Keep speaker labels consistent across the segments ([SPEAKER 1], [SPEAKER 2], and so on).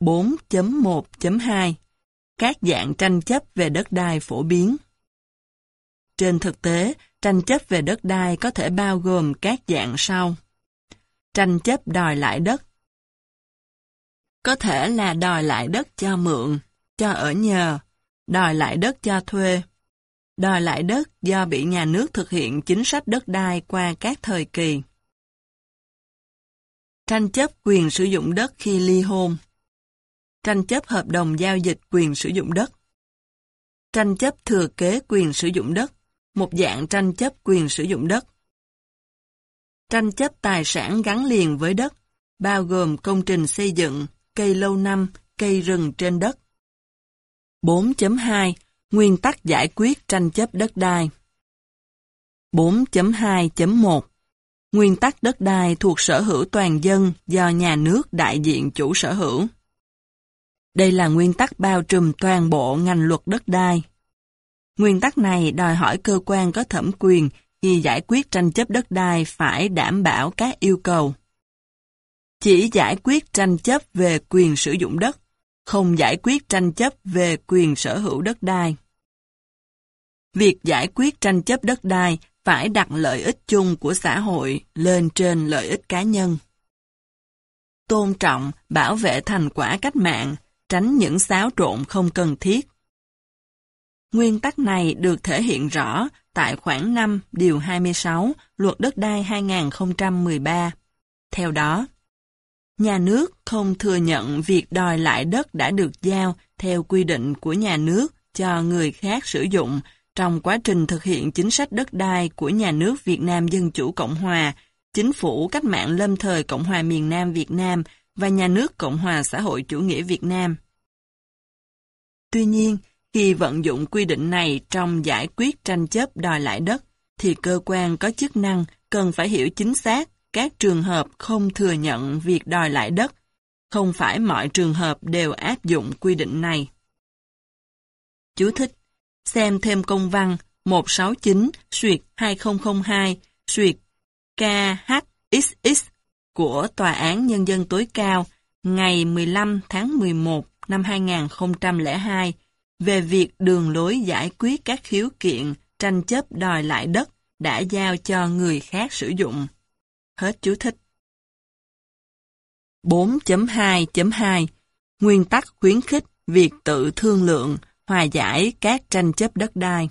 [SPEAKER 1] 4.1.2 Các dạng tranh chấp về đất đai phổ biến Trên thực tế, tranh chấp về đất đai có thể bao gồm các dạng sau. Tranh chấp đòi lại đất Có thể là đòi lại đất cho mượn, cho ở nhờ, đòi lại đất cho thuê, đòi lại đất do bị nhà nước thực hiện chính sách đất đai qua các thời kỳ. Tranh chấp quyền sử dụng đất khi ly hôn. Tranh chấp hợp đồng giao dịch quyền sử dụng đất. Tranh chấp thừa kế quyền sử dụng đất, một dạng tranh chấp quyền sử dụng đất. Tranh chấp tài sản gắn liền với đất, bao gồm công trình xây dựng, cây lâu năm, cây rừng trên đất. 4.2 Nguyên tắc giải quyết tranh chấp đất đai 4.2.1 Nguyên tắc đất đai thuộc sở hữu toàn dân do nhà nước đại diện chủ sở hữu. Đây là nguyên tắc bao trùm toàn bộ ngành luật đất đai. Nguyên tắc này đòi hỏi cơ quan có thẩm quyền khi giải quyết tranh chấp đất đai phải đảm bảo các yêu cầu. Chỉ giải quyết tranh chấp về quyền sử dụng đất, không giải quyết tranh chấp về quyền sở hữu đất đai. Việc giải quyết tranh chấp đất đai phải đặt lợi ích chung của xã hội lên trên lợi ích cá nhân. Tôn trọng, bảo vệ thành quả cách mạng, tránh những xáo trộn không cần thiết. Nguyên tắc này được thể hiện rõ tại khoản 5 điều 26 Luật Đất đai 2013. Theo đó, nhà nước không thừa nhận việc đòi lại đất đã được giao theo quy định của nhà nước cho người khác sử dụng trong quá trình thực hiện chính sách đất đai của nhà nước Việt Nam Dân Chủ Cộng Hòa, chính phủ cách mạng lâm thời Cộng hòa miền Nam Việt Nam và nhà nước Cộng hòa xã hội chủ nghĩa Việt Nam. Tuy nhiên, khi vận dụng quy định này trong giải quyết tranh chấp đòi lại đất, thì cơ quan có chức năng cần phải hiểu chính xác các trường hợp không thừa nhận việc đòi lại đất. Không phải mọi trường hợp đều áp dụng quy định này. Chú thích Xem thêm công văn 169 suyệt 2002 suyệt KHXX của Tòa án Nhân dân tối cao ngày 15 tháng 11 năm 2002 về việc đường lối giải quyết các khiếu kiện tranh chấp đòi lại đất đã giao cho người khác sử dụng. Hết chú thích. 4.2.2 Nguyên tắc khuyến khích việc tự thương lượng hòa giải các tranh chấp đất đai.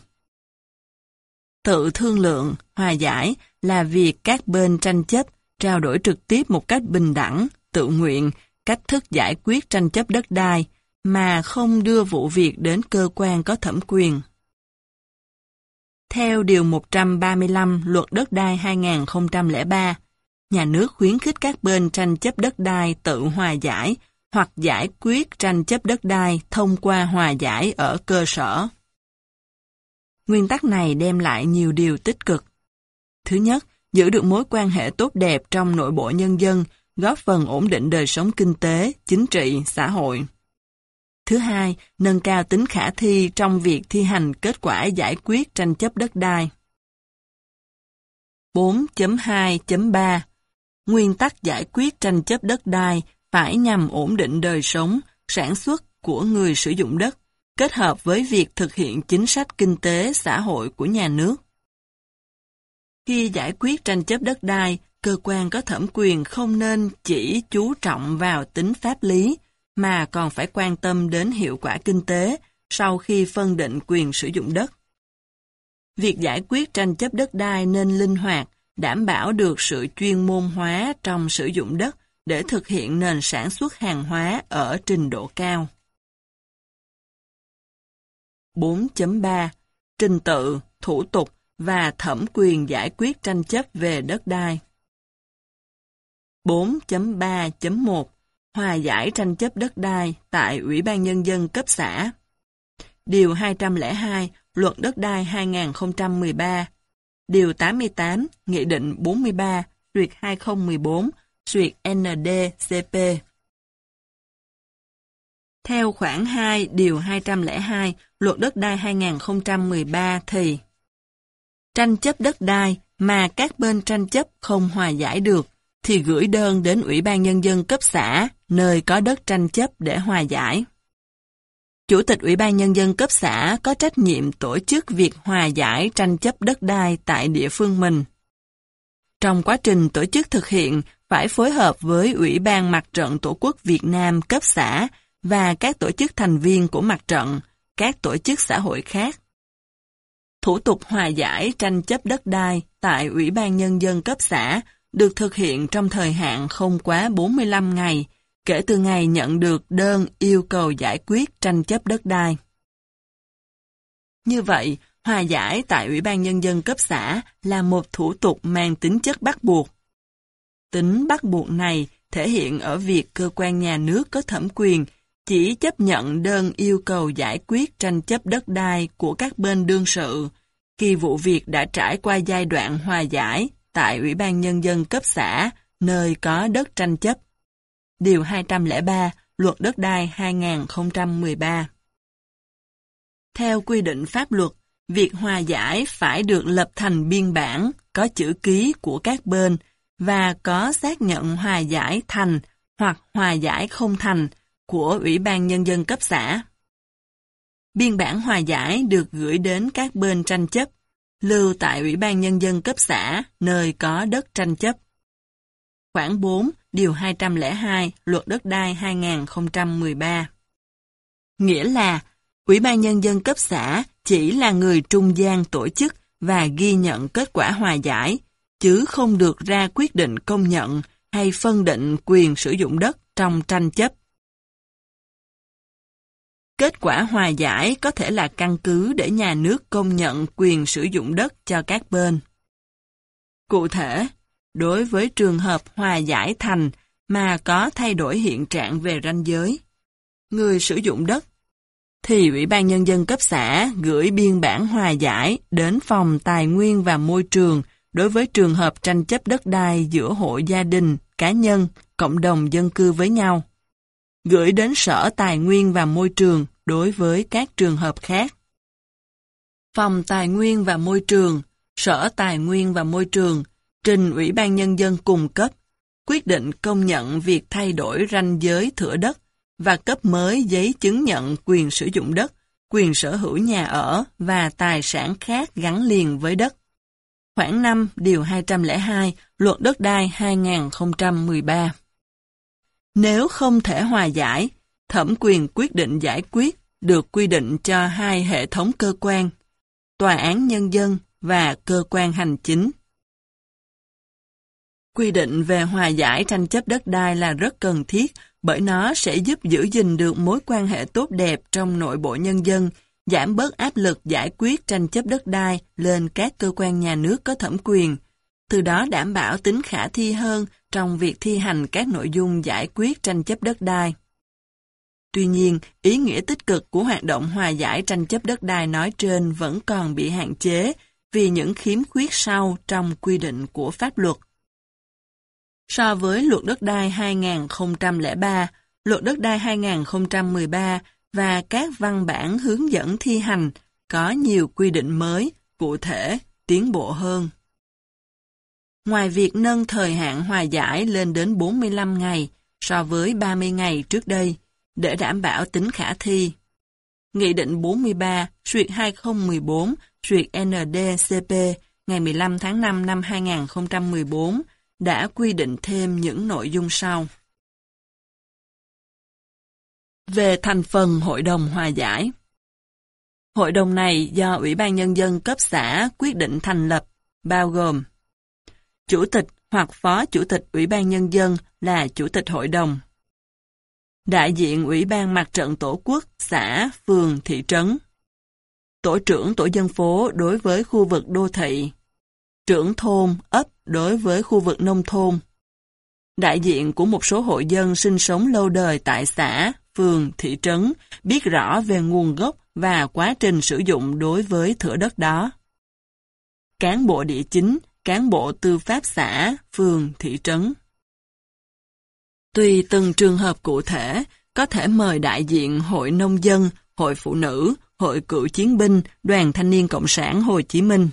[SPEAKER 1] Tự thương lượng, hòa giải là việc các bên tranh chấp trao đổi trực tiếp một cách bình đẳng, tự nguyện, cách thức giải quyết tranh chấp đất đai, mà không đưa vụ việc đến cơ quan có thẩm quyền. Theo Điều 135 Luật Đất đai 2003, nhà nước khuyến khích các bên tranh chấp đất đai tự hòa giải hoặc giải quyết tranh chấp đất đai thông qua hòa giải ở cơ sở. Nguyên tắc này đem lại nhiều điều tích cực. Thứ nhất, giữ được mối quan hệ tốt đẹp trong nội bộ nhân dân, góp phần ổn định đời sống kinh tế, chính trị, xã hội. Thứ hai, nâng cao tính khả thi trong việc thi hành kết quả giải quyết tranh chấp đất đai. 4.2.3 Nguyên tắc giải quyết tranh chấp đất đai phải nhằm ổn định đời sống, sản xuất của người sử dụng đất, kết hợp với việc thực hiện chính sách kinh tế xã hội của nhà nước. Khi giải quyết tranh chấp đất đai, cơ quan có thẩm quyền không nên chỉ chú trọng vào tính pháp lý, mà còn phải quan tâm đến hiệu quả kinh tế sau khi phân định quyền sử dụng đất. Việc giải quyết tranh chấp đất đai nên linh hoạt, đảm bảo được sự chuyên môn hóa trong sử dụng đất để thực hiện nền sản xuất hàng hóa ở trình độ cao. 4.3 Trình tự, thủ tục và thẩm quyền giải quyết tranh chấp về đất đai. 4.3.1 Hòa giải tranh chấp đất đai tại Ủy ban Nhân dân cấp xã. Điều 202 Luật đất đai 2013 Điều 88 Nghị định 43 Duyệt 2014 Duyệt NDCP Theo khoản 2 Điều 202 Luật đất đai 2013 thì Tranh chấp đất đai mà các bên tranh chấp không hòa giải được thì gửi đơn đến Ủy ban Nhân dân cấp xã, nơi có đất tranh chấp để hòa giải. Chủ tịch Ủy ban Nhân dân cấp xã có trách nhiệm tổ chức việc hòa giải tranh chấp đất đai tại địa phương mình. Trong quá trình tổ chức thực hiện, phải phối hợp với Ủy ban Mặt trận Tổ quốc Việt Nam cấp xã và các tổ chức thành viên của mặt trận, các tổ chức xã hội khác. Thủ tục hòa giải tranh chấp đất đai tại Ủy ban Nhân dân cấp xã được thực hiện trong thời hạn không quá 45 ngày, kể từ ngày nhận được đơn yêu cầu giải quyết tranh chấp đất đai. Như vậy, hòa giải tại Ủy ban Nhân dân cấp xã là một thủ tục mang tính chất bắt buộc. Tính bắt buộc này thể hiện ở việc cơ quan nhà nước có thẩm quyền chỉ chấp nhận đơn yêu cầu giải quyết tranh chấp đất đai của các bên đương sự, khi vụ việc đã trải qua giai đoạn hòa giải tại Ủy ban Nhân dân cấp xã, nơi có đất tranh chấp. Điều 203, Luật Đất đai 2013 Theo quy định pháp luật, việc hòa giải phải được lập thành biên bản, có chữ ký của các bên và có xác nhận hòa giải thành hoặc hòa giải không thành của Ủy ban Nhân dân cấp xã. Biên bản hòa giải được gửi đến các bên tranh chấp, lưu tại Ủy ban Nhân dân cấp xã, nơi có đất tranh chấp. Khoảng 4, Điều 202, Luật Đất đai 2013 Nghĩa là, Ủy ban Nhân dân cấp xã chỉ là người trung gian tổ chức và ghi nhận kết quả hòa giải, chứ không được ra quyết định công nhận hay phân định quyền sử dụng đất trong tranh chấp. Kết quả hòa giải có thể là căn cứ để nhà nước công nhận quyền sử dụng đất cho các bên. Cụ thể, đối với trường hợp hòa giải thành mà có thay đổi hiện trạng về ranh giới, người sử dụng đất, thì Ủy ban Nhân dân cấp xã gửi biên bản hòa giải đến Phòng Tài nguyên và Môi trường đối với trường hợp tranh chấp đất đai giữa hộ gia đình, cá nhân, cộng đồng dân cư với nhau gửi đến Sở Tài nguyên và Môi trường đối với các trường hợp khác. Phòng Tài nguyên và Môi trường, Sở Tài nguyên và Môi trường trình Ủy ban Nhân dân cung cấp, quyết định công nhận việc thay đổi ranh giới thửa đất và cấp mới giấy chứng nhận quyền sử dụng đất, quyền sở hữu nhà ở và tài sản khác gắn liền với đất. Khoảng 5 Điều 202 Luật Đất đai 2013 nếu không thể hòa giải, thẩm quyền quyết định giải quyết được quy định cho hai hệ thống cơ quan, tòa án nhân dân và cơ quan hành chính. Quy định về hòa giải tranh chấp đất đai là rất cần thiết bởi nó sẽ giúp giữ gìn được mối quan hệ tốt đẹp trong nội bộ nhân dân, giảm bớt áp lực giải quyết tranh chấp đất đai lên các cơ quan nhà nước có thẩm quyền, từ đó đảm bảo tính khả thi hơn trong việc thi hành các nội dung giải quyết tranh chấp đất đai. Tuy nhiên, ý nghĩa tích cực của hoạt động hòa giải tranh chấp đất đai nói trên vẫn còn bị hạn chế vì những khiếm khuyết sau trong quy định của pháp luật. So với luật đất đai 2003, luật đất đai 2013 và các văn bản hướng dẫn thi hành có nhiều quy định mới, cụ thể, tiến bộ hơn. Ngoài việc nâng thời hạn hòa giải lên đến 45 ngày so với 30 ngày trước đây, để đảm bảo tính khả thi. Nghị định 43, suyệt 2014, suyệt NDCP ngày 15 tháng 5 năm 2014 đã quy định thêm những nội dung sau. Về thành phần Hội đồng Hòa giải Hội đồng này do Ủy ban Nhân dân cấp xã quyết định thành lập, bao gồm Chủ tịch hoặc Phó Chủ tịch Ủy ban Nhân dân là Chủ tịch Hội đồng. Đại diện Ủy ban Mặt trận Tổ quốc, xã, phường, thị trấn. Tổ trưởng Tổ dân phố đối với khu vực đô thị. Trưởng thôn, ấp đối với khu vực nông thôn. Đại diện của một số hộ dân sinh sống lâu đời tại xã, phường, thị trấn biết rõ về nguồn gốc và quá trình sử dụng đối với thửa đất đó. Cán bộ địa chính cán bộ tư pháp xã, phường, thị trấn. Tùy từng trường hợp cụ thể, có thể mời đại diện Hội Nông dân, Hội Phụ nữ, Hội Cựu Chiến binh, Đoàn Thanh niên Cộng sản Hồ Chí Minh.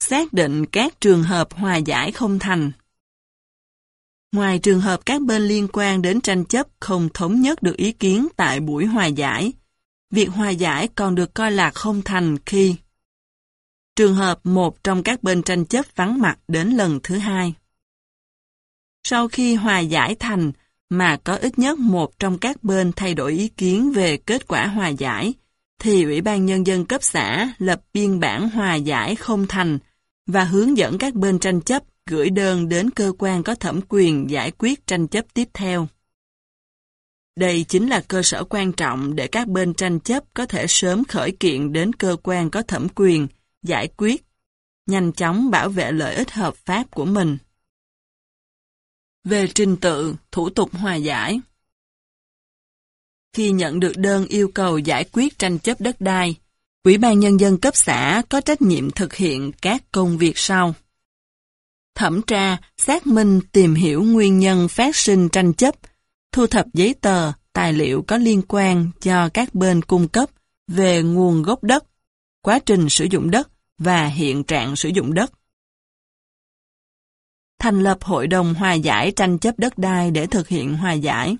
[SPEAKER 1] Xác định các trường hợp hòa giải không thành. Ngoài trường hợp các bên liên quan đến tranh chấp không thống nhất được ý kiến tại buổi hòa giải, việc hòa giải còn được coi là không thành khi Trường hợp một trong các bên tranh chấp vắng mặt đến lần thứ hai. Sau khi hòa giải thành, mà có ít nhất một trong các bên thay đổi ý kiến về kết quả hòa giải, thì Ủy ban Nhân dân cấp xã lập biên bản hòa giải không thành và hướng dẫn các bên tranh chấp gửi đơn đến cơ quan có thẩm quyền giải quyết tranh chấp tiếp theo. Đây chính là cơ sở quan trọng để các bên tranh chấp có thể sớm khởi kiện đến cơ quan có thẩm quyền giải quyết, nhanh chóng bảo vệ lợi ích hợp pháp của mình. Về trình tự, thủ tục hòa giải Khi nhận được đơn yêu cầu giải quyết tranh chấp đất đai, Ủy ban Nhân dân cấp xã có trách nhiệm thực hiện các công việc sau. Thẩm tra, xác minh tìm hiểu nguyên nhân phát sinh tranh chấp, thu thập giấy tờ, tài liệu có liên quan cho các bên cung cấp về nguồn gốc đất, quá trình sử dụng đất và hiện trạng sử dụng đất thành lập hội đồng hòa giải tranh chấp đất đai để thực hiện hòa giải.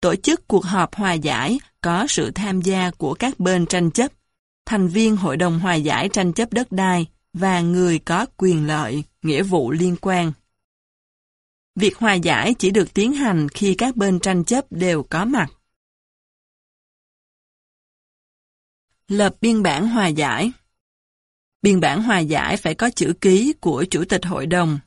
[SPEAKER 1] Tổ chức cuộc họp hòa giải có sự tham gia của các bên tranh chấp, thành viên hội đồng hòa giải tranh chấp đất đai và người có quyền lợi, nghĩa vụ liên quan. Việc hòa giải chỉ được tiến hành khi các bên tranh chấp đều có mặt. Lập biên bản hòa giải Biên bản hòa giải phải có chữ ký của Chủ tịch Hội đồng.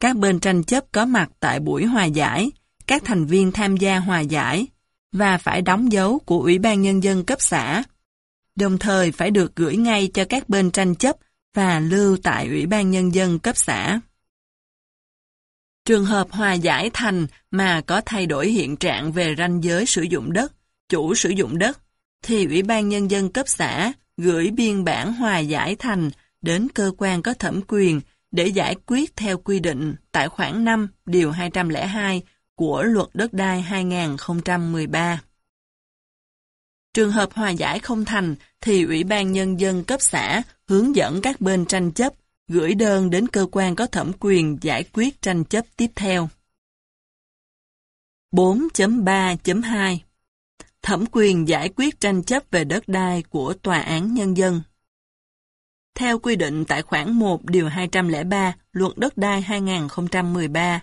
[SPEAKER 1] Các bên tranh chấp có mặt tại buổi hòa giải, các thành viên tham gia hòa giải, và phải đóng dấu của Ủy ban Nhân dân cấp xã. Đồng thời phải được gửi ngay cho các bên tranh chấp và lưu tại Ủy ban Nhân dân cấp xã. Trường hợp hòa giải thành mà có thay đổi hiện trạng về ranh giới sử dụng đất, chủ sử dụng đất, thì Ủy ban Nhân dân cấp xã gửi biên bản hòa giải thành đến cơ quan có thẩm quyền để giải quyết theo quy định tại khoản 5 điều 202 của Luật Đất đai 2013. Trường hợp hòa giải không thành thì Ủy ban Nhân dân cấp xã hướng dẫn các bên tranh chấp, gửi đơn đến cơ quan có thẩm quyền giải quyết tranh chấp tiếp theo. 4.3.2 thẩm quyền giải quyết tranh chấp về đất đai của Tòa án Nhân dân. Theo quy định tại khoản 1 điều 203 Luật Đất đai 2013,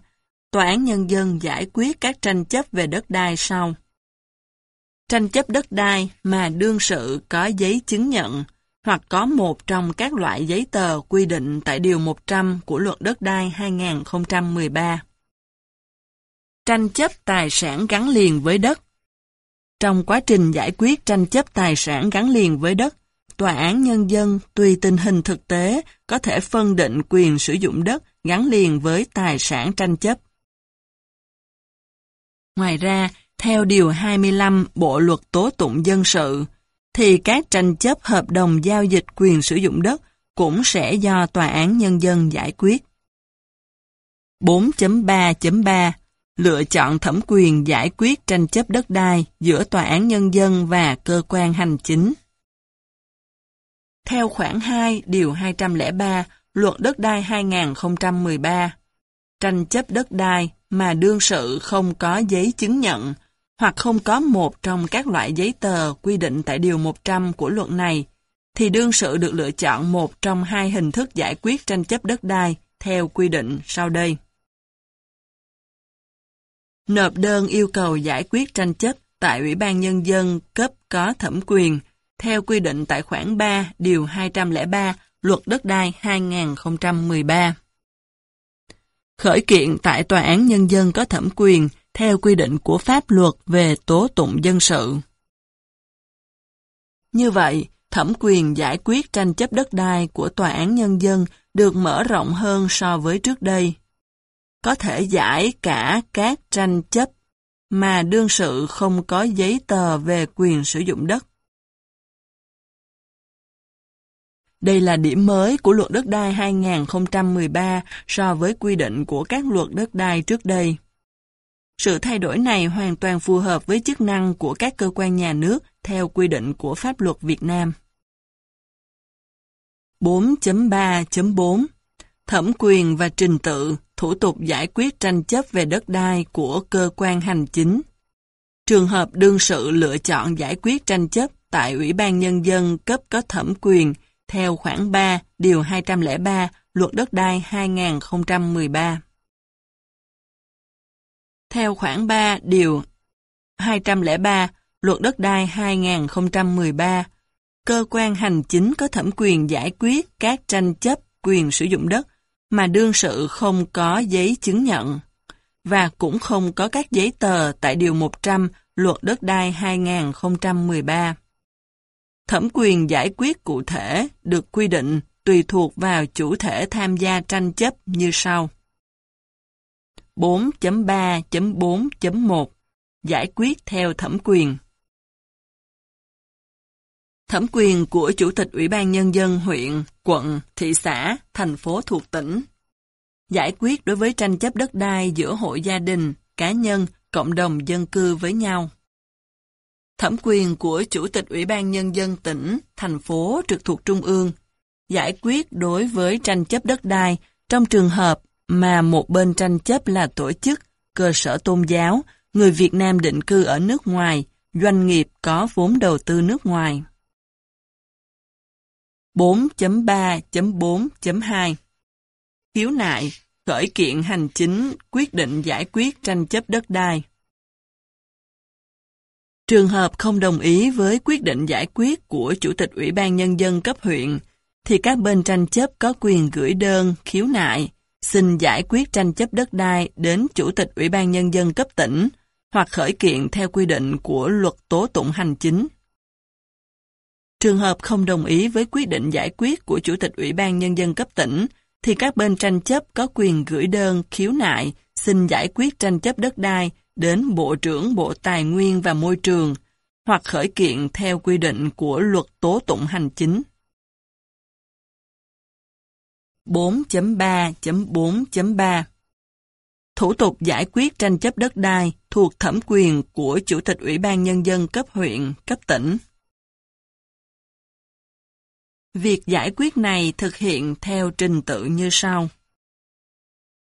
[SPEAKER 1] Tòa án Nhân dân giải quyết các tranh chấp về đất đai sau. Tranh chấp đất đai mà đương sự có giấy chứng nhận hoặc có một trong các loại giấy tờ quy định tại Điều 100 của Luật Đất đai 2013. Tranh chấp tài sản gắn liền với đất trong quá trình giải quyết tranh chấp tài sản gắn liền với đất, Tòa án Nhân dân tùy tình hình thực tế có thể phân định quyền sử dụng đất gắn liền với tài sản tranh chấp. Ngoài ra, theo Điều 25 Bộ Luật Tố Tụng Dân sự, thì các tranh chấp hợp đồng giao dịch quyền sử dụng đất cũng sẽ do Tòa án Nhân dân giải quyết. 4.3.3 lựa chọn thẩm quyền giải quyết tranh chấp đất đai giữa tòa án nhân dân và cơ quan hành chính. Theo khoản 2 điều 203 Luật đất đai 2013, tranh chấp đất đai mà đương sự không có giấy chứng nhận hoặc không có một trong các loại giấy tờ quy định tại điều 100 của luật này, thì đương sự được lựa chọn một trong hai hình thức giải quyết tranh chấp đất đai theo quy định sau đây nộp đơn yêu cầu giải quyết tranh chấp tại Ủy ban Nhân dân cấp có thẩm quyền, theo quy định tại khoản 3 điều 203 Luật Đất đai 2013. Khởi kiện tại Tòa án Nhân dân có thẩm quyền theo quy định của pháp luật về tố tụng dân sự. Như vậy, thẩm quyền giải quyết tranh chấp đất đai của Tòa án Nhân dân được mở rộng hơn so với trước đây có thể giải cả các tranh chấp mà đương sự không có giấy tờ về quyền sử dụng đất. Đây là điểm mới của luật đất đai 2013 so với quy định của các luật đất đai trước đây. Sự thay đổi này hoàn toàn phù hợp với chức năng của các cơ quan nhà nước theo quy định của pháp luật Việt Nam. 4.3.4 Thẩm quyền và trình tự, thủ tục giải quyết tranh chấp về đất đai của cơ quan hành chính. Trường hợp đương sự lựa chọn giải quyết tranh chấp tại Ủy ban Nhân dân cấp có thẩm quyền theo khoản 3 điều 203 Luật Đất đai 2013. Theo khoản 3 điều 203 Luật Đất đai 2013, cơ quan hành chính có thẩm quyền giải quyết các tranh chấp quyền sử dụng đất mà đương sự không có giấy chứng nhận và cũng không có các giấy tờ tại Điều 100 Luật Đất đai 2013. Thẩm quyền giải quyết cụ thể được quy định tùy thuộc vào chủ thể tham gia tranh chấp như sau. 4.3.4.1 Giải quyết theo thẩm quyền Thẩm quyền của Chủ tịch Ủy ban Nhân dân huyện, quận, thị xã, thành phố thuộc tỉnh. Giải quyết đối với tranh chấp đất đai giữa hội gia đình, cá nhân, cộng đồng dân cư với nhau. Thẩm quyền của Chủ tịch Ủy ban Nhân dân tỉnh, thành phố trực thuộc Trung ương. Giải quyết đối với tranh chấp đất đai trong trường hợp mà một bên tranh chấp là tổ chức, cơ sở tôn giáo, người Việt Nam định cư ở nước ngoài, doanh nghiệp có vốn đầu tư nước ngoài. 4.3.4.2 Khiếu nại, khởi kiện hành chính, quyết định giải quyết tranh chấp đất đai. Trường hợp không đồng ý với quyết định giải quyết của Chủ tịch Ủy ban Nhân dân cấp huyện, thì các bên tranh chấp có quyền gửi đơn, khiếu nại, xin giải quyết tranh chấp đất đai đến Chủ tịch Ủy ban Nhân dân cấp tỉnh hoặc khởi kiện theo quy định của luật tố tụng hành chính. Trường hợp không đồng ý với quyết định giải quyết của Chủ tịch Ủy ban Nhân dân cấp tỉnh, thì các bên tranh chấp có quyền gửi đơn khiếu nại xin giải quyết tranh chấp đất đai đến Bộ trưởng Bộ Tài nguyên và Môi trường hoặc khởi kiện theo quy định của luật tố tụng hành chính. 4.3.4.3 Thủ tục giải quyết tranh chấp đất đai thuộc thẩm quyền của Chủ tịch Ủy ban Nhân dân cấp huyện, cấp tỉnh. Việc giải quyết này thực hiện theo trình tự như sau.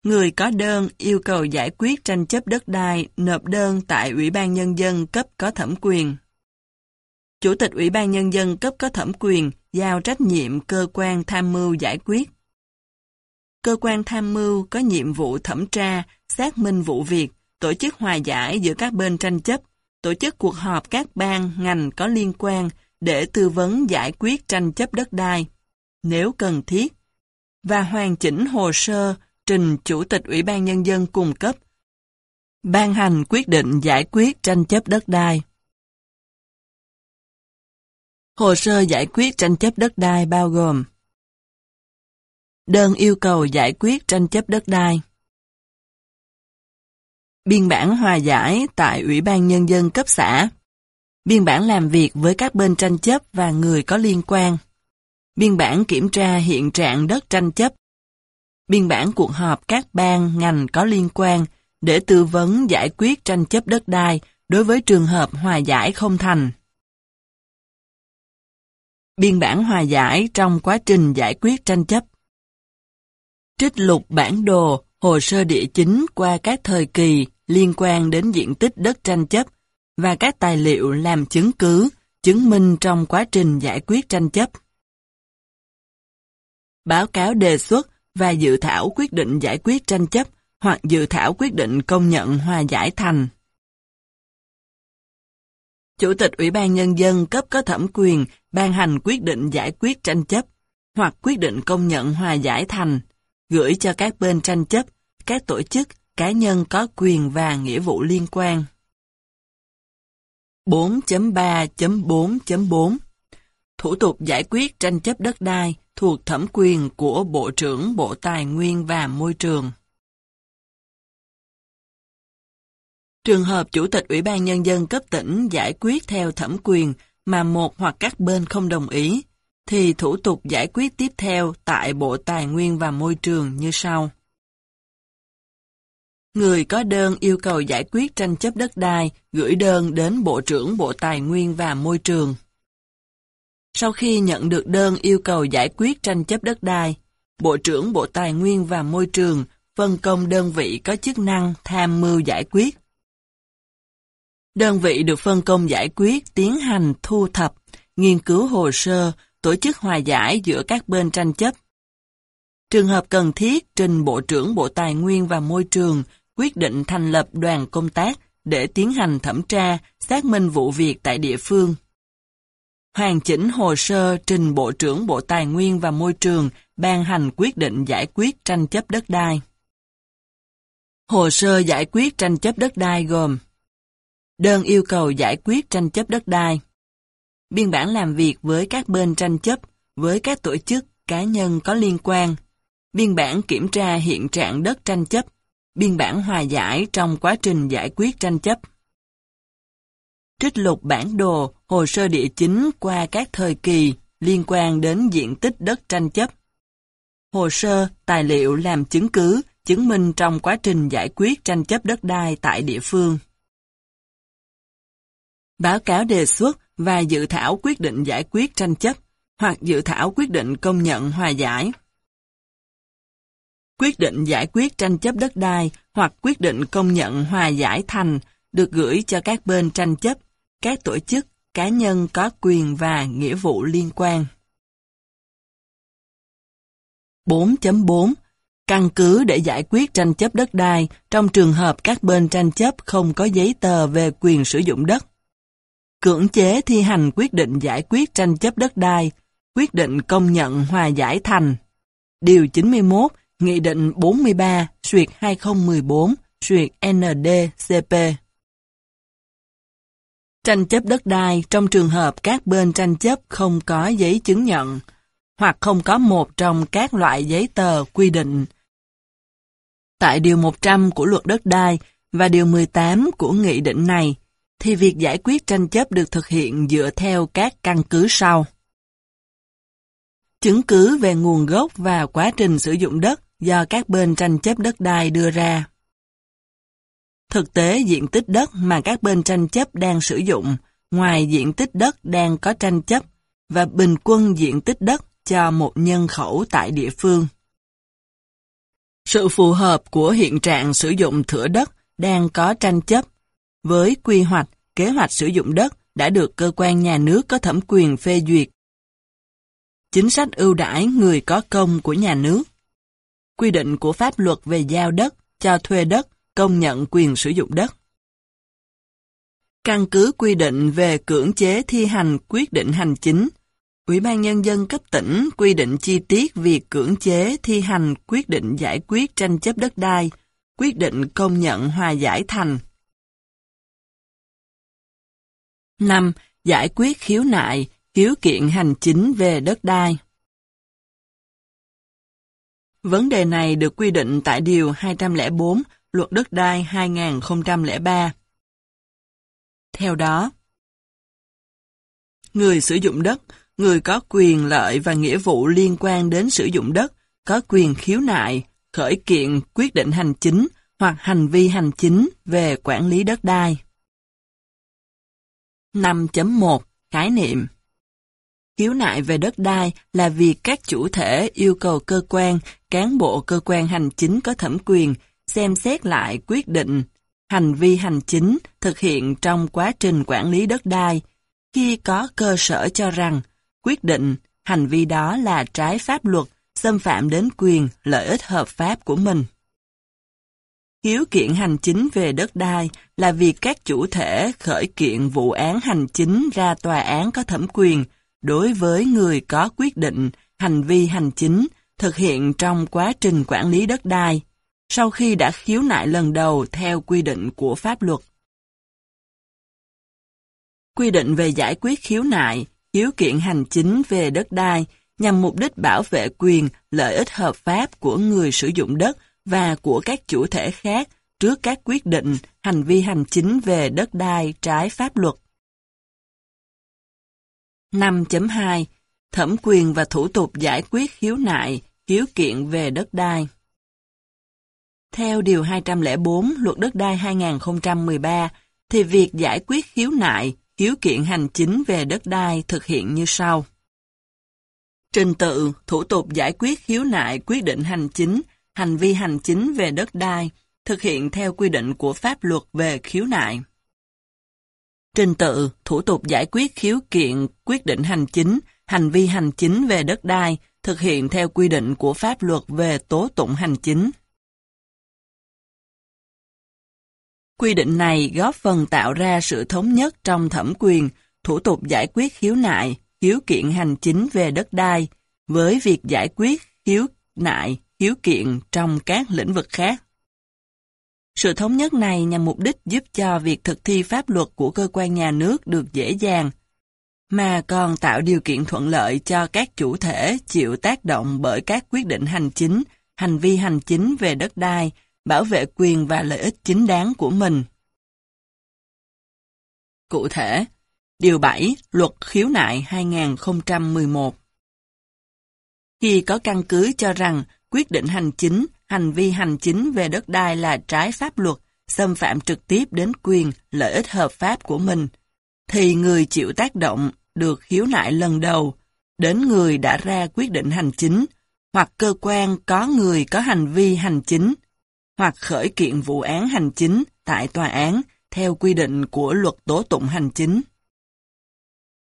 [SPEAKER 1] Người có đơn yêu cầu giải quyết tranh chấp đất đai nộp đơn tại Ủy ban Nhân dân cấp có thẩm quyền. Chủ tịch Ủy ban Nhân dân cấp có thẩm quyền giao trách nhiệm cơ quan tham mưu giải quyết. Cơ quan tham mưu có nhiệm vụ thẩm tra, xác minh vụ việc, tổ chức hòa giải giữa các bên tranh chấp, tổ chức cuộc họp các ban, ngành có liên quan để tư vấn giải quyết tranh chấp đất đai, nếu cần thiết, và hoàn chỉnh hồ sơ trình Chủ tịch Ủy ban Nhân dân cung cấp, ban hành quyết định giải quyết tranh chấp đất đai. Hồ sơ giải quyết tranh chấp đất đai bao gồm Đơn yêu cầu giải quyết tranh chấp đất đai Biên bản hòa giải tại Ủy ban Nhân dân cấp xã Biên bản làm việc với các bên tranh chấp và người có liên quan Biên bản kiểm tra hiện trạng đất tranh chấp biên bản cuộc họp các ban, ngành có liên quan để tư vấn giải quyết tranh chấp đất đai đối với trường hợp hòa giải không thành. Biên bản hòa giải trong quá trình giải quyết tranh chấp. Trích lục bản đồ, hồ sơ địa chính qua các thời kỳ liên quan đến diện tích đất tranh chấp và các tài liệu làm chứng cứ, chứng minh trong quá trình giải quyết tranh chấp. Báo cáo đề xuất và dự thảo quyết định giải quyết tranh chấp hoặc dự thảo quyết định công nhận hòa giải thành. Chủ tịch Ủy ban Nhân dân cấp có thẩm quyền ban hành quyết định giải quyết tranh chấp hoặc quyết định công nhận hòa giải thành, gửi cho các bên tranh chấp, các tổ chức, cá nhân có quyền và nghĩa vụ liên quan. 4.3.4.4 Thủ tục giải quyết tranh chấp đất đai thuộc thẩm quyền của Bộ trưởng Bộ Tài nguyên và Môi trường. Trường hợp Chủ tịch Ủy ban Nhân dân cấp tỉnh giải quyết theo thẩm quyền mà một hoặc các bên không đồng ý, thì thủ tục giải quyết tiếp theo tại Bộ Tài nguyên và Môi trường như sau. Người có đơn yêu cầu giải quyết tranh chấp đất đai gửi đơn đến Bộ trưởng Bộ Tài nguyên và Môi trường. Sau khi nhận được đơn yêu cầu giải quyết tranh chấp đất đai, Bộ trưởng Bộ Tài nguyên và Môi trường phân công đơn vị có chức năng tham mưu giải quyết. Đơn vị được phân công giải quyết tiến hành thu thập, nghiên cứu hồ sơ, tổ chức hòa giải giữa các bên tranh chấp. Trường hợp cần thiết, trình Bộ trưởng Bộ Tài nguyên và Môi trường quyết định thành lập đoàn công tác để tiến hành thẩm tra, xác minh vụ việc tại địa phương. Hoàn chỉnh hồ sơ trình Bộ trưởng Bộ Tài nguyên và Môi trường ban hành quyết định giải quyết tranh chấp đất đai. Hồ sơ giải quyết tranh chấp đất đai gồm Đơn yêu cầu giải quyết tranh chấp đất đai Biên bản làm việc với các bên tranh chấp, với các tổ chức, cá nhân có liên quan Biên bản kiểm tra hiện trạng đất tranh chấp Biên bản hòa giải trong quá trình giải quyết tranh chấp Trích lục bản đồ, hồ sơ địa chính qua các thời kỳ liên quan đến diện tích đất tranh chấp Hồ sơ, tài liệu làm chứng cứ chứng minh trong quá trình giải quyết tranh chấp đất đai tại địa phương. Báo cáo đề xuất và dự thảo quyết định giải quyết tranh chấp hoặc dự thảo quyết định công nhận hòa giải. Quyết định giải quyết tranh chấp đất đai hoặc quyết định công nhận hòa giải thành được gửi cho các bên tranh chấp, các tổ chức, cá nhân có quyền và nghĩa vụ liên quan. 4.4 Căn cứ để giải quyết tranh chấp đất đai trong trường hợp các bên tranh chấp không có giấy tờ về quyền sử dụng đất. Cưỡng chế thi hành quyết định giải quyết tranh chấp đất đai, quyết định công nhận hòa giải thành. Điều 91, Nghị định 43, Suyệt 2014, Suyệt NDCP. Tranh chấp đất đai trong trường hợp các bên tranh chấp không có giấy chứng nhận, hoặc không có một trong các loại giấy tờ quy định Tại Điều 100 của luật đất đai và Điều 18 của nghị định này, thì việc giải quyết tranh chấp được thực hiện dựa theo các căn cứ sau. Chứng cứ về nguồn gốc và quá trình sử dụng đất do các bên tranh chấp đất đai đưa ra. Thực tế diện tích đất mà các bên tranh chấp đang sử dụng, ngoài diện tích đất đang có tranh chấp, và bình quân diện tích đất cho một nhân khẩu tại địa phương. Sự phù hợp của hiện trạng sử dụng thửa đất đang có tranh chấp với quy hoạch, kế hoạch sử dụng đất đã được cơ quan nhà nước có thẩm quyền phê duyệt. Chính sách ưu đãi người có công của nhà nước. Quy định của pháp luật về giao đất, cho thuê đất, công nhận quyền sử dụng đất. Căn cứ quy định về cưỡng chế thi hành quyết định hành chính Ủy ban Nhân dân cấp tỉnh quy định chi tiết việc cưỡng chế thi hành quyết định giải quyết tranh chấp đất đai, quyết định công nhận hòa giải thành. 5. Giải quyết khiếu nại, khiếu kiện hành chính về đất đai. Vấn đề này được quy định tại Điều 204 Luật Đất đai 2003. Theo đó, người sử dụng đất người có quyền lợi và nghĩa vụ liên quan đến sử dụng đất, có quyền khiếu nại, khởi kiện quyết định hành chính hoặc hành vi hành chính về quản lý đất đai. 5.1 Khái niệm Khiếu nại về đất đai là việc các chủ thể yêu cầu cơ quan, cán bộ cơ quan hành chính có thẩm quyền xem xét lại quyết định, hành vi hành chính thực hiện trong quá trình quản lý đất đai, khi có cơ sở cho rằng quyết định hành vi đó là trái pháp luật, xâm phạm đến quyền, lợi ích hợp pháp của mình. khiếu kiện hành chính về đất đai là việc các chủ thể khởi kiện vụ án hành chính ra tòa án có thẩm quyền đối với người có quyết định hành vi hành chính thực hiện trong quá trình quản lý đất đai, sau khi đã khiếu nại lần đầu theo quy định của pháp luật. Quy định về giải quyết khiếu nại khiếu kiện hành chính về đất đai nhằm mục đích bảo vệ quyền, lợi ích hợp pháp của người sử dụng đất và của các chủ thể khác trước các quyết định, hành vi hành chính về đất đai trái pháp luật. 5.2 Thẩm quyền và thủ tục giải quyết khiếu nại, khiếu kiện về đất đai Theo Điều 204 Luật Đất đai 2013, thì việc giải quyết khiếu nại, khiếu kiện hành chính về đất đai thực hiện như sau. Trình tự, thủ tục giải quyết khiếu nại quyết định hành chính, hành vi hành chính về đất đai, thực hiện theo quy định của pháp luật về khiếu nại. Trình tự, thủ tục giải quyết khiếu kiện, quyết định hành chính, hành vi hành chính về đất đai, thực hiện theo quy định của pháp luật về tố tụng hành chính. Quy định này góp phần tạo ra sự thống nhất trong thẩm quyền, thủ tục giải quyết khiếu nại, khiếu kiện hành chính về đất đai, với việc giải quyết khiếu nại, khiếu kiện trong các lĩnh vực khác. Sự thống nhất này nhằm mục đích giúp cho việc thực thi pháp luật của cơ quan nhà nước được dễ dàng, mà còn tạo điều kiện thuận lợi cho các chủ thể chịu tác động bởi các quyết định hành chính, hành vi hành chính về đất đai, bảo vệ quyền và lợi ích chính đáng của mình. Cụ thể, Điều 7 Luật Khiếu nại 2011 Khi có căn cứ cho rằng quyết định hành chính, hành vi hành chính về đất đai là trái pháp luật, xâm phạm trực tiếp đến quyền, lợi ích hợp pháp của mình, thì người chịu tác động được khiếu nại lần đầu đến người đã ra quyết định hành chính, hoặc cơ quan có người có hành vi hành chính, hoặc khởi kiện vụ án hành chính tại tòa án theo quy định của luật tố tụng hành chính.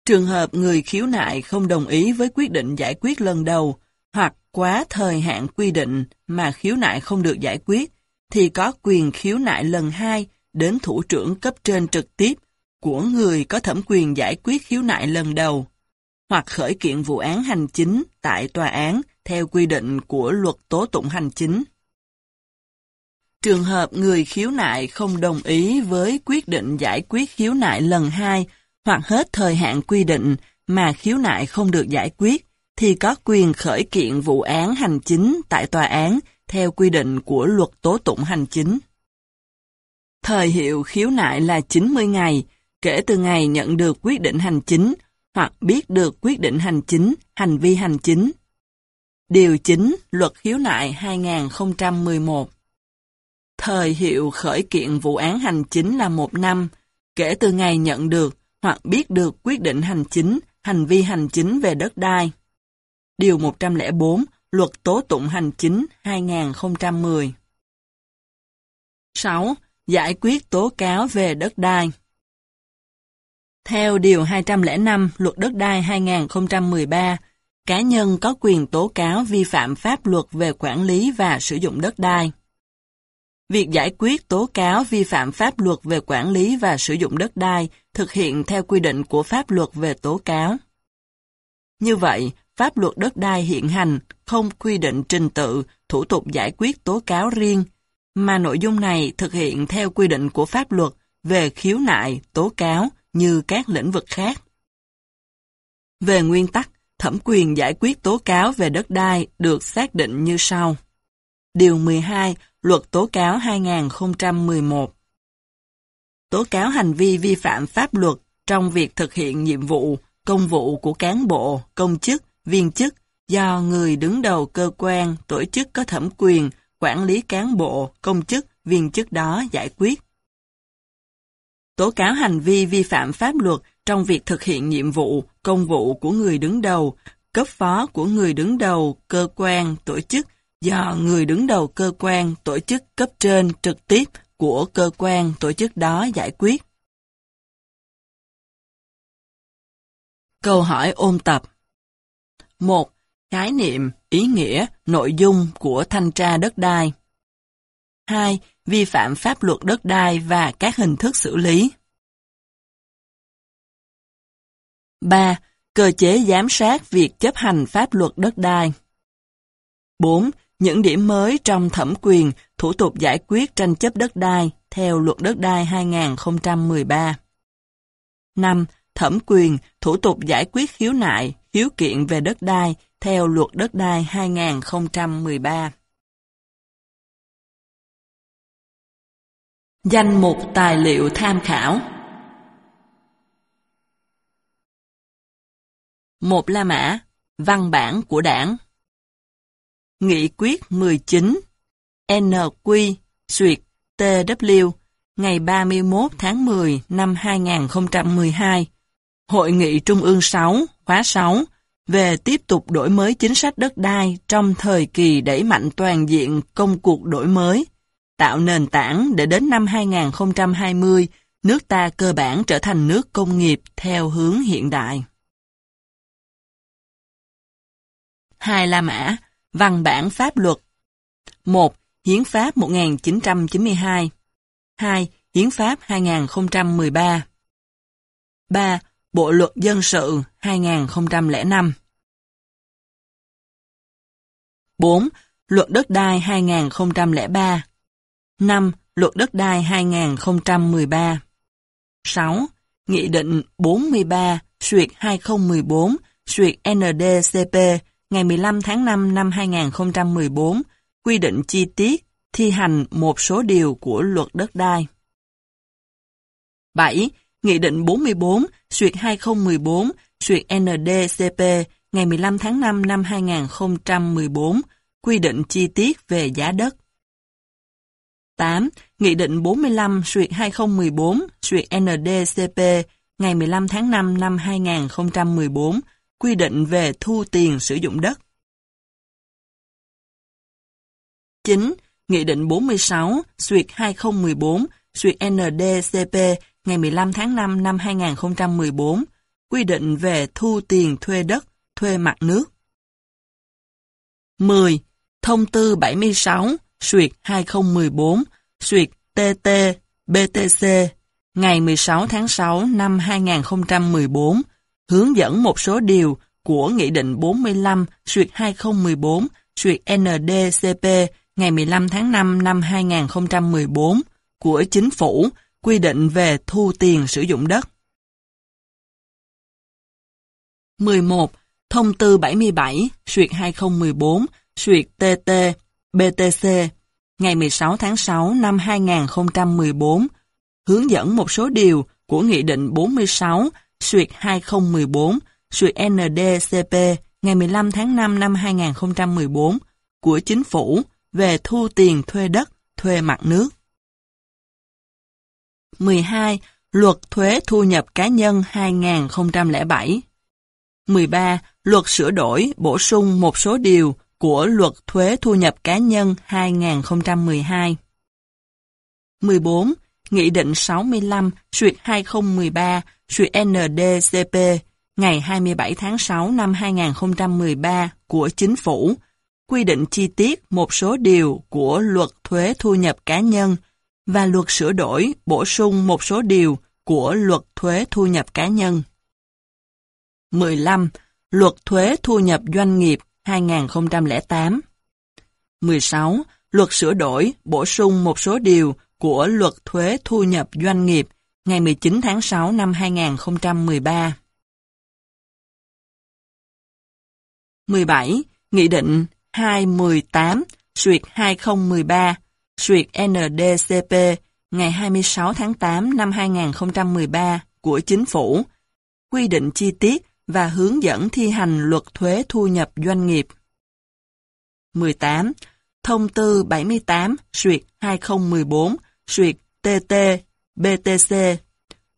[SPEAKER 1] Trường hợp người khiếu nại không đồng ý với quyết định giải quyết lần đầu hoặc quá thời hạn quy định mà khiếu nại không được giải quyết, thì có quyền khiếu nại lần hai đến thủ trưởng cấp trên trực tiếp của người có thẩm quyền giải quyết khiếu nại lần đầu, hoặc khởi kiện vụ án hành chính tại tòa án theo quy định của luật tố tụng hành chính. Trường hợp người khiếu nại không đồng ý với quyết định giải quyết khiếu nại lần hai hoặc hết thời hạn quy định mà khiếu nại không được giải quyết, thì có quyền khởi kiện vụ án hành chính tại tòa án theo quy định của luật tố tụng hành chính. Thời hiệu khiếu nại là 90 ngày, kể từ ngày nhận được quyết định hành chính hoặc biết được quyết định hành chính, hành vi hành chính. Điều 9 Luật khiếu nại 2011 Thời hiệu khởi kiện vụ án hành chính là một năm, kể từ ngày nhận được hoặc biết được quyết định hành chính, hành vi hành chính về đất đai. Điều 104 Luật Tố tụng Hành chính 2010 6. Giải quyết tố cáo về đất đai Theo Điều 205 Luật Đất đai 2013, cá nhân có quyền tố cáo vi phạm pháp luật về quản lý và sử dụng đất đai. Việc giải quyết tố cáo vi phạm pháp luật về quản lý và sử dụng đất đai thực hiện theo quy định của pháp luật về tố cáo. Như vậy, pháp luật đất đai hiện hành không quy định trình tự, thủ tục giải quyết tố cáo riêng, mà nội dung này thực hiện theo quy định của pháp luật về khiếu nại, tố cáo như các lĩnh vực khác. Về nguyên tắc, thẩm quyền giải quyết tố cáo về đất đai được xác định như sau. Điều 12 Luật Tố cáo 2011 Tố cáo hành vi vi phạm pháp luật trong việc thực hiện nhiệm vụ, công vụ của cán bộ, công chức, viên chức do người đứng đầu cơ quan, tổ chức có thẩm quyền, quản lý cán bộ, công chức, viên chức đó giải quyết. Tố cáo hành vi vi phạm pháp luật trong việc thực hiện nhiệm vụ, công vụ của người đứng đầu, cấp phó của người đứng đầu, cơ quan, tổ chức do người đứng đầu cơ quan, tổ chức cấp trên trực tiếp của cơ quan, tổ chức đó giải quyết. Câu hỏi ôn tập 1. Khái niệm, ý nghĩa, nội dung của thanh tra đất đai 2. Vi phạm pháp luật đất đai và các hình thức xử lý 3. Cơ chế giám sát việc chấp hành pháp luật đất đai 4 những điểm mới trong thẩm quyền, thủ tục giải quyết tranh chấp đất đai theo luật đất đai 2013. 5. Thẩm quyền, thủ tục giải quyết khiếu nại, khiếu kiện về đất đai theo luật đất đai 2013. Danh mục tài liệu tham khảo. Một La Mã, văn bản của đảng. Nghị quyết 19 NQ Xuyệt TW ngày 31 tháng 10 năm 2012 Hội nghị Trung ương 6 khóa 6 về tiếp tục đổi mới chính sách đất đai trong thời kỳ đẩy mạnh toàn diện công cuộc đổi mới, tạo nền tảng để đến năm 2020, nước ta cơ bản trở thành nước công nghiệp theo hướng hiện đại. Hai La Mã, Văn bản Pháp luật 1. Hiến pháp 1992 2. Hiến pháp 2013 3. Bộ luật dân sự 2005 4. Luật đất đai 2003 5. Luật đất đai 2013 6. Nghị định 43 Suyệt 2014 Suyệt NDCP ngày 15 tháng 5 năm 2014 quy định chi tiết, thi hành một số điều của luật đất đai. 7. Nghị định 44 Suyệt 2014 Suyệt NDCP ngày 15 tháng 5 năm 2014 quy định chi tiết về giá đất. 8. Nghị định 45 Suyệt 2014 Suyệt NDCP ngày 15 tháng 5 năm 2014 quy định về thu tiền sử dụng đất. 9. Nghị định 46 Suyệt 2014 Suyệt NDCP ngày 15 tháng 5 năm 2014 quy định về thu tiền thuê đất, thuê mặt nước. 10. Thông tư 76 Suyệt 2014 Suyệt TT BTC ngày 16 tháng 6 năm 2014 hướng dẫn một số điều của Nghị định 45 Suyệt 2014 Suyệt NDCP ngày 15 tháng 5 năm 2014 của Chính phủ quy định về thu tiền sử dụng đất. 11. Thông tư 77 Suyệt 2014 Suyệt TT BTC ngày 16 tháng 6 năm 2014 hướng dẫn một số điều của Nghị định 46 Suyệt 2014 Suyệt NDCP ngày 15 tháng 5 năm 2014 của Chính phủ về thu tiền thuê đất, thuê mặt nước. 12. Luật thuế thu nhập cá nhân 2007 13. Luật sửa đổi, bổ sung một số điều của Luật thuế thu nhập cá nhân 2012 14. Nghị định 65 Suyệt 2013 Suyệt NDCP ngày 27 tháng 6 năm 2013 của Chính phủ quy định chi tiết một số điều của luật thuế thu nhập cá nhân và luật sửa đổi, bổ sung một số điều của luật thuế thu nhập cá nhân. 15. Luật thuế thu nhập doanh nghiệp 2008 16. Luật sửa đổi, bổ sung một số điều của luật thuế thu nhập doanh nghiệp ngày 19 tháng 6 năm 2013. 17. Nghị định 218 Suyệt 2013 Suyệt NDCP ngày 26 tháng 8 năm 2013 của Chính phủ quy định chi tiết và hướng dẫn thi hành luật thuế thu nhập doanh nghiệp. 18. Thông tư 78 Suyệt 2014 Suyệt TT BTC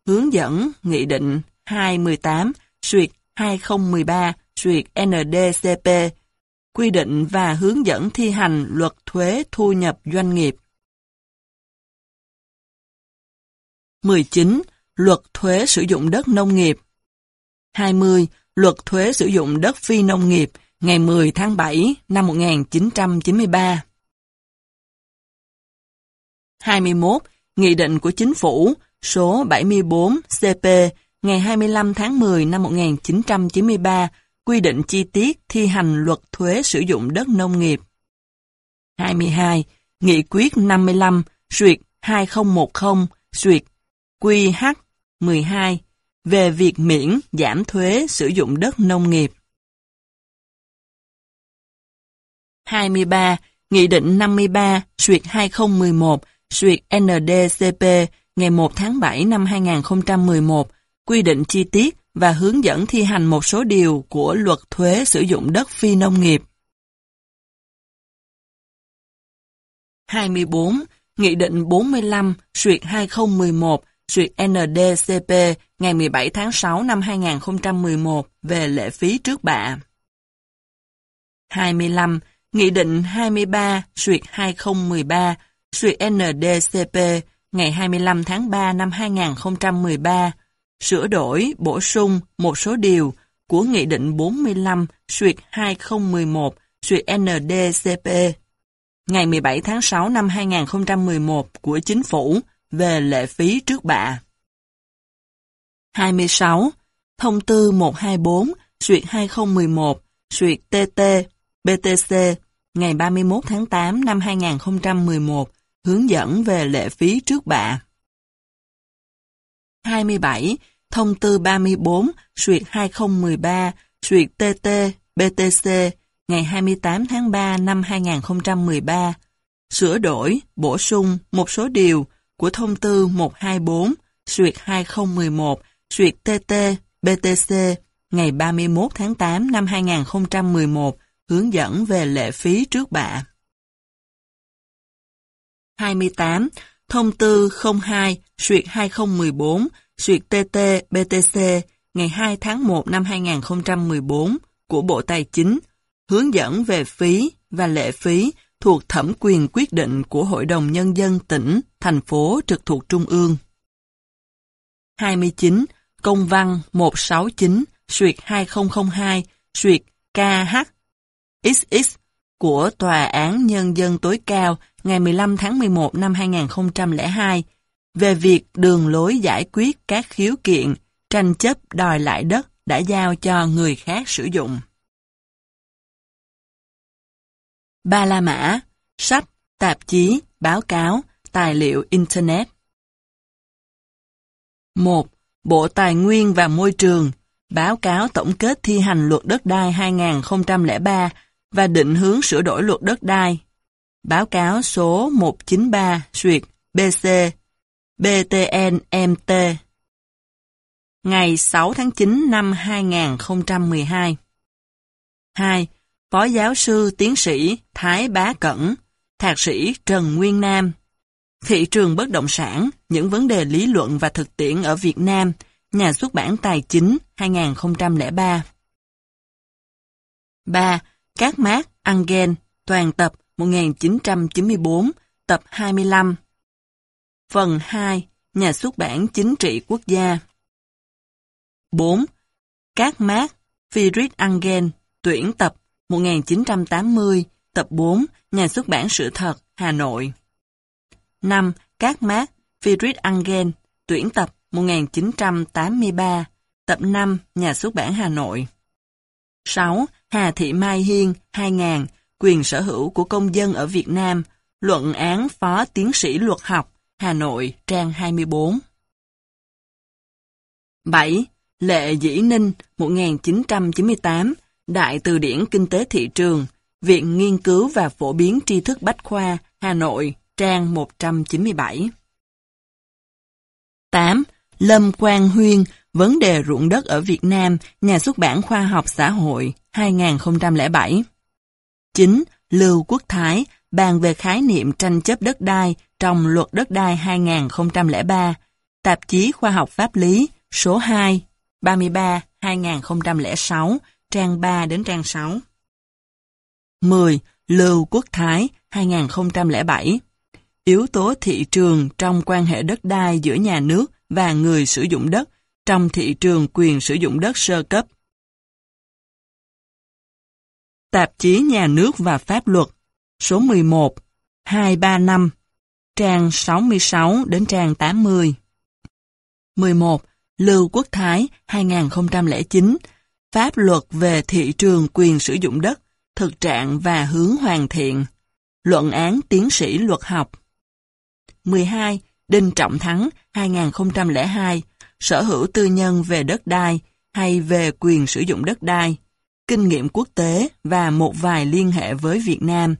[SPEAKER 1] hướng dẫn, Nghị định 218 Suyệt 2013 Suyệt NDCP quy định và hướng dẫn thi hành luật thuế thu nhập doanh nghiệp. 19. Luật thuế sử dụng đất nông nghiệp 20. Luật thuế sử dụng đất phi nông nghiệp, ngày 10 tháng 7 năm 1993 21. Nghị định của Chính phủ, số 74 CP ngày 25 tháng 10 năm 1993 quy định chi tiết thi hành luật thuế sử dụng đất nông nghiệp. 22. Nghị quyết 55 Duyệt 2010 Duyệt QH 12 về việc miễn giảm thuế sử dụng đất nông nghiệp. 23. Nghị định 53 Duyệt 2011 Duyệt NDCP ngày 1 tháng 7 năm 2011 quy định chi tiết và hướng dẫn thi hành một số điều của luật thuế sử dụng đất phi nông nghiệp. 24. Nghị định 45 Suyệt 2011 suyệt NDCP ngày 17 tháng 6 năm 2011 về lệ phí trước bạ. 25. Nghị định 23 suyệt 2013 suyệt NDCP ngày 25 tháng 3 năm 2013 sửa đổi, bổ sung một số điều của Nghị định 45 Duyệt 2011 Duyệt NDCP ngày 17 tháng 6 năm 2011 của Chính phủ về lệ phí trước bạ. 26. Thông tư 124 Duyệt 2011 Duyệt TT BTC ngày 31 tháng 8 năm 2011 hướng dẫn về lệ phí trước bạ. 27. Thông tư 34 suyệt 2013 suyệt TT BTC ngày 28 tháng 3 năm 2013 sửa đổi, bổ sung một số điều của thông tư 124 suyệt 2011 suyệt TT BTC ngày 31 tháng 8 năm 2011 hướng dẫn về lệ phí trước bạ. 28. Thông tư 02 Suyệt 2014 Suyệt TT BTC ngày 2 tháng 1 năm 2014 của Bộ Tài chính hướng dẫn về phí và lệ phí thuộc thẩm quyền quyết định của Hội đồng Nhân dân tỉnh, thành phố trực thuộc Trung ương. 29. Công văn 169 Suyệt 2002 Suyệt KH XX của Tòa án Nhân dân tối cao ngày 15 tháng 11 năm 2002 về việc đường lối giải quyết các khiếu kiện, tranh chấp đòi lại đất đã giao cho người khác sử dụng. Ba La Mã, sách, tạp chí, báo cáo, tài liệu Internet. 1. Bộ Tài nguyên và Môi trường, báo cáo tổng kết thi hành luật đất đai 2003 và định hướng sửa đổi luật đất đai. Báo cáo số 193 Duyệt BC BTNMT Ngày 6 tháng 9 năm 2012 2. Phó giáo sư tiến sĩ Thái Bá Cẩn, thạc sĩ Trần Nguyên Nam. Thị trường bất động sản, những vấn đề lý luận và thực tiễn ở Việt Nam, nhà xuất bản tài chính 2003. 3. Các mát Angel, toàn tập 1994, tập 25. Phần 2. Nhà xuất bản chính trị quốc gia. 4. Các mát Friedrich Engel, tuyển tập 1980, tập 4, Nhà xuất bản Sự thật, Hà Nội. 5. Các mát Friedrich Engel, tuyển tập 1983, tập 5, Nhà xuất bản Hà Nội. 6. Hà Thị Mai Hiên, 2000, quyền sở hữu của công dân ở Việt Nam, luận án phó tiến sĩ luật học, Hà Nội, trang 24. 7. Lệ Dĩ Ninh, 1998, Đại từ điển Kinh tế Thị trường, Viện Nghiên cứu và Phổ biến tri thức Bách khoa, Hà Nội, trang 197. 8. Lâm Quang Huyên, Vấn đề ruộng đất ở Việt Nam, Nhà xuất bản Khoa học Xã hội, 2007. 9. Lưu Quốc Thái, bàn về khái niệm tranh chấp đất đai trong Luật Đất đai 2003, Tạp chí Khoa học Pháp lý, số 2, 33, 2006, trang 3 đến trang 6. 10. Lưu Quốc Thái, 2007. Yếu tố thị trường trong quan hệ đất đai giữa nhà nước và người sử dụng đất trong thị trường quyền sử dụng đất sơ cấp. Tạp chí Nhà nước và Pháp luật, số 11, 235, trang 66 đến trang 80. 11. Lưu Quốc Thái, 2009, Pháp luật về thị trường quyền sử dụng đất, thực trạng và hướng hoàn thiện. Luận án tiến sĩ luật học. 12. Đinh Trọng Thắng, 2002, sở hữu tư nhân về đất đai hay về quyền sử dụng đất đai, kinh nghiệm quốc tế và một vài liên hệ với Việt Nam,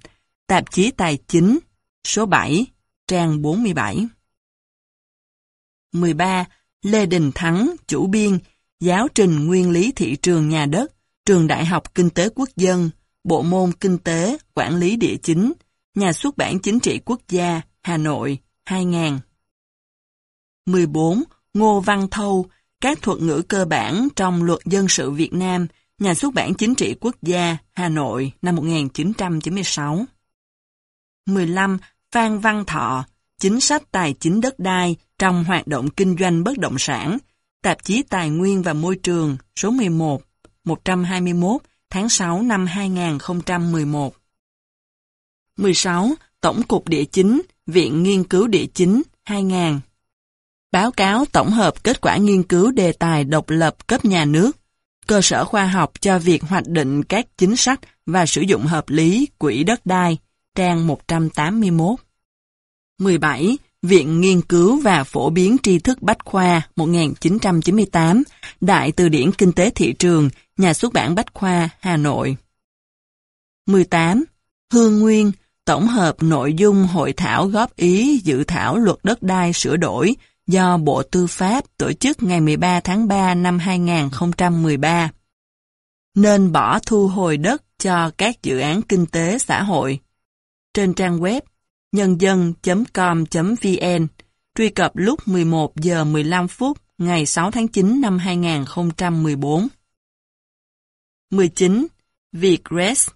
[SPEAKER 1] tạp chí tài chính, số 7, trang 47. 13. Lê Đình Thắng, chủ biên, giáo trình nguyên lý thị trường nhà đất, trường Đại học Kinh tế Quốc dân, bộ môn Kinh tế, Quản lý địa chính, nhà xuất bản chính trị quốc gia, Hà Nội, 2000. 14. Ngô Văn Thâu, các thuật ngữ cơ bản trong luật dân sự Việt Nam, nhà xuất bản chính trị quốc gia, Hà Nội, năm 1996. 15. Phan Văn Thọ, chính sách tài chính đất đai trong hoạt động kinh doanh bất động sản, tạp chí Tài nguyên và Môi trường, số 11, 121, tháng 6 năm 2011. 16. Tổng cục Địa chính, Viện Nghiên cứu Địa chính, 2000. Báo cáo tổng hợp kết quả nghiên cứu đề tài độc lập cấp nhà nước, cơ sở khoa học cho việc hoạch định các chính sách và sử dụng hợp lý quỹ đất đai, trang 181. 17. Viện Nghiên cứu và Phổ biến tri thức Bách Khoa 1998, Đại từ điển Kinh tế Thị trường, Nhà xuất bản Bách Khoa, Hà Nội. 18. Hương Nguyên, tổng hợp nội dung hội thảo góp ý dự thảo luật đất đai sửa đổi do Bộ Tư pháp tổ chức ngày 13 tháng 3 năm 2013. Nên bỏ thu hồi đất cho các dự án kinh tế xã hội. Trên trang web, nhân dân.com.vn truy cập lúc 11 giờ 15 phút ngày 6 tháng 9 năm 2014. 19. Vietres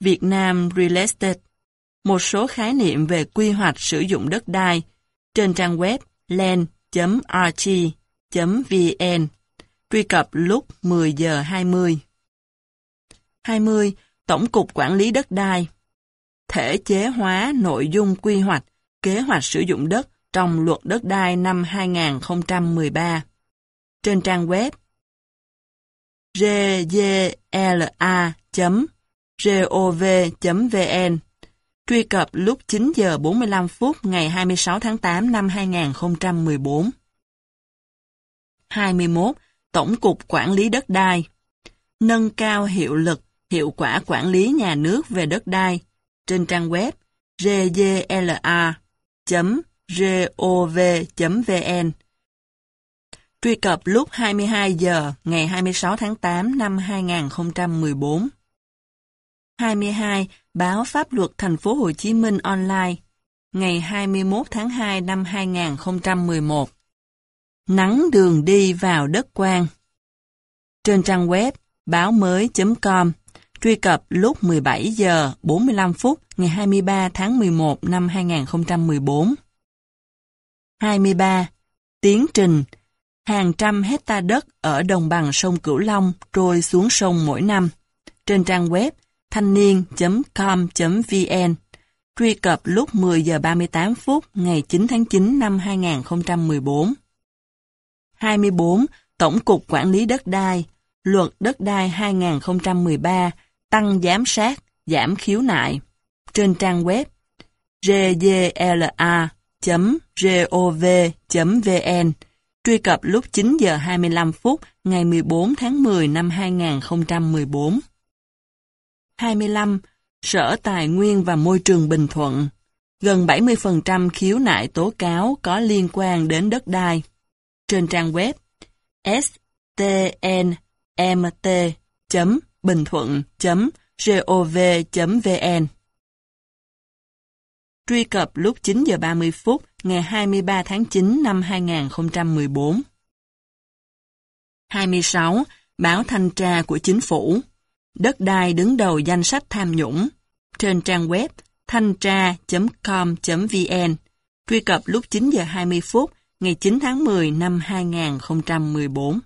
[SPEAKER 1] Việt Nam Real Estate, Một số khái niệm về quy hoạch sử dụng đất đai trên trang web land.rt.vn truy cập lúc 10 giờ 20. 20. Tổng cục Quản lý đất đai thể chế hóa nội dung quy hoạch, kế hoạch sử dụng đất trong luật đất đai năm 2013. Trên trang web rgla.gov.vn Truy cập lúc 9 giờ 45 phút ngày 26 tháng 8 năm 2014. 21. Tổng cục Quản lý đất đai Nâng cao hiệu lực, hiệu quả quản lý nhà nước về đất đai, trên trang web gdla.gov.vn Truy cập lúc 22 giờ ngày 26 tháng 8 năm 2014. 22. Báo Pháp luật Thành phố Hồ Chí Minh online, ngày 21 tháng 2 năm 2011. Nắng đường đi vào đất quan. Trên trang web báo mới.com truy cập lúc 17 giờ 45 phút ngày 23 tháng 11 năm 2014. 23. Tiến trình, Hàng trăm hecta đất ở đồng bằng sông Cửu Long trôi xuống sông mỗi năm. Trên trang web thanh niên.com.vn Truy cập lúc 10 giờ 38 phút ngày 9 tháng 9 năm 2014. 24. Tổng cục Quản lý đất đai Luật đất đai 2013 tăng giám sát, giảm khiếu nại. Trên trang web gdla.gov.vn truy cập lúc 9 giờ 25 phút ngày 14 tháng 10 năm 2014. 25. Sở Tài nguyên và Môi trường Bình Thuận Gần 70% khiếu nại tố cáo có liên quan đến đất đai. Trên trang web stnmt.bìnhthuận.gov.vn Truy cập lúc 9 giờ 30 phút ngày 23 tháng 9 năm 2014. 26. Báo Thanh tra của Chính phủ Đất đai đứng đầu danh sách tham nhũng trên trang web thanh tra.com.vn Truy cập lúc 9 giờ 20 phút ngày 9 tháng 10 năm 2014.